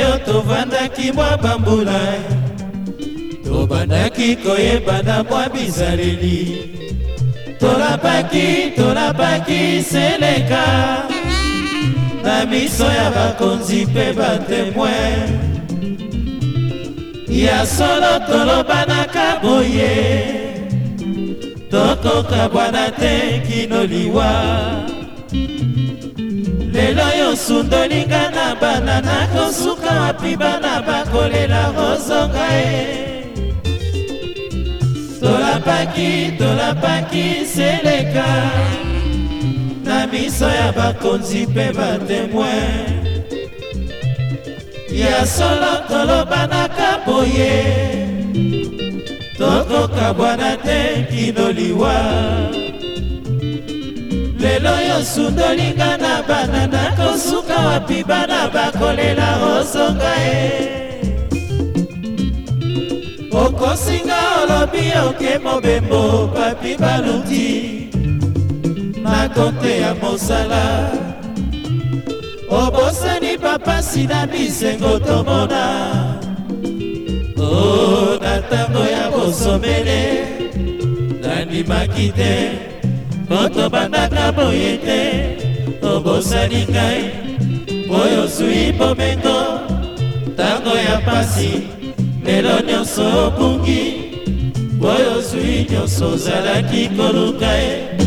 yo tovandaki mwa bambula tobandaki koyebana mwa bizaleli tolapaki tolapaki seleka na miso ya bakonzi mpe batemoin ya solo tolobanaka boye tokokabwana te kino liwa lelo yo sundolinga na bana nakosuka wapi bana bakolela kozonga ye tolapaki tolapaki seleka na miso ya bakonzi mpe batemoin ya solo tolobanaka boye tokokabwana te kino liwa lelo yo sundolinga na bana nakosuka wapi bana bakolela ozonga e okosinga olobi oke mobembo papi baluti na konte ya mosala obosani papasi na bisengo tomona o oh, na ntango ya bosomele nandimaki te otobandaka boye te obosani ngai oyo ozwi bomengo ntango ya pasi lelo nyonso obungi oyo ozwi nyonso ozalaki koluka ye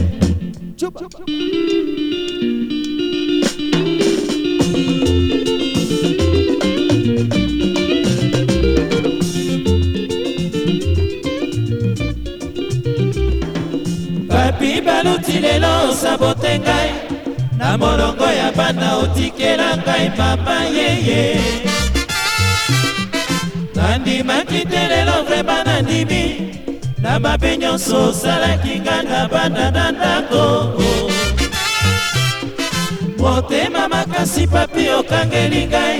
naluti lelo osabote ngai e. na molongo ya bana otikela ngai mama yeye nandimaki te lelo vrema nandimi na mabe nyonso osalaki nga na bana na ndako motema makasi papi okangeli ngai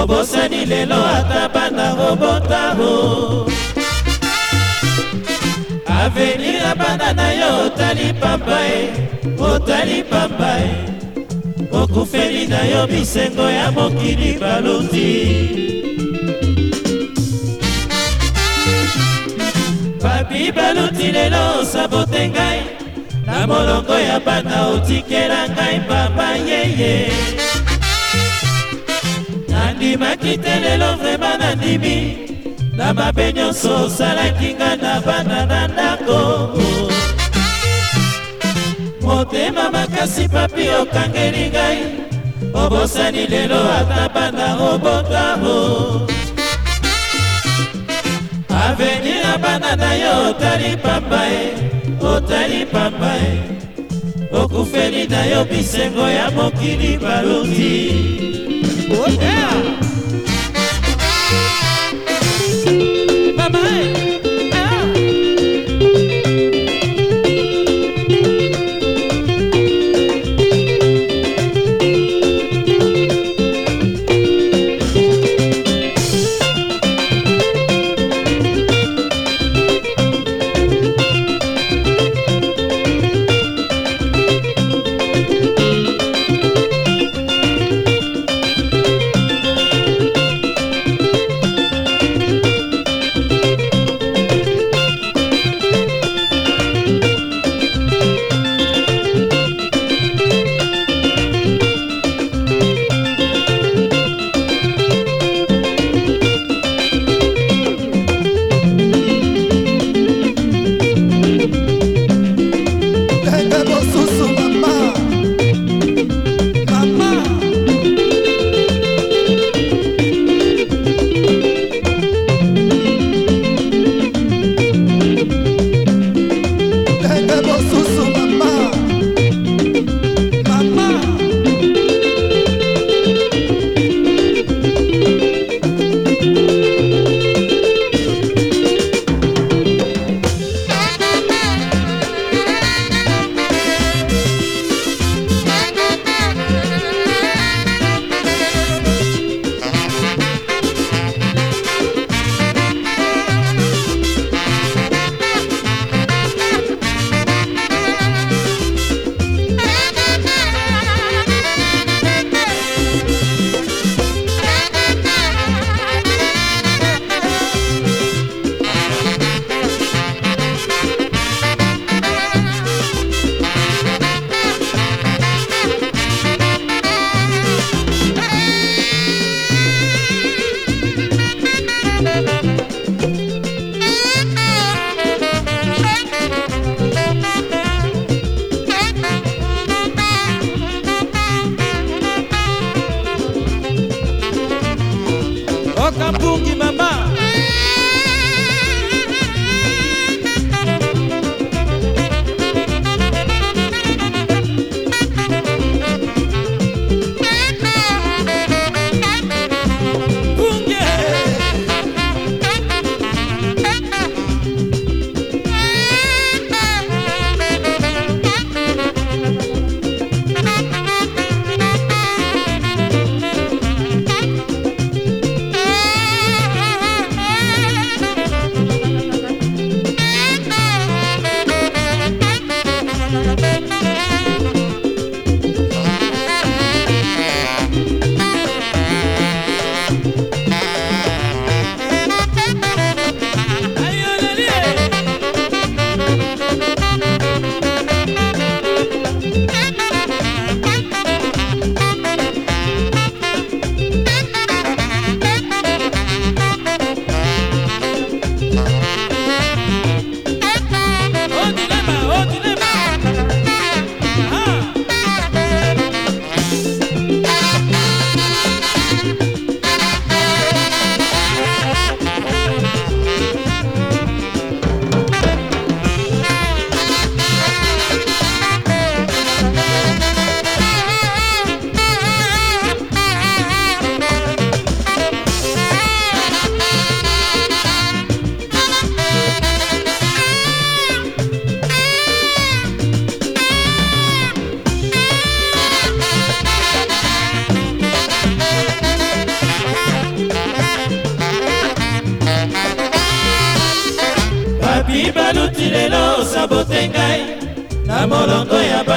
obosani lelo ata bana obotao avenir ya banda na yo otali pamba ye otali pamba ye okufeli na yo bisengo ya mokili balundi babi baluti lelo sabote ngai na molongo ya bana otikela ngai pamba yeye nandimaki te lelo vrema nandimi na mabe nyonso osalaki nga na bana na ndako motema makasi papi okangeli ngai obosani lelo ata bana obotao aveni na bana na yo otali pamba e otali pamba e okufeli na yo bisengo ya mokili baluti oh, yeah.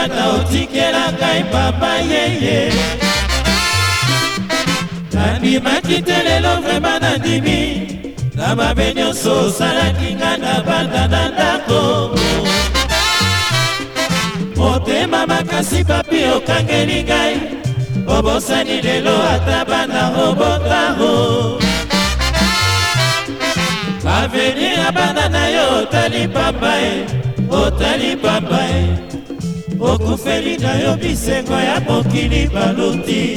kaka otikela ngai papa yeye nandimaki te lelo vrema nandimi na mabe nyonso osalaki nga na banda na ndako motema makasi papi okangeli ngai obosani lelo ata bana obotao aveni ya bana na yo otali pamba e otali pamba e okufeli na yo bisengo ya mokili baluti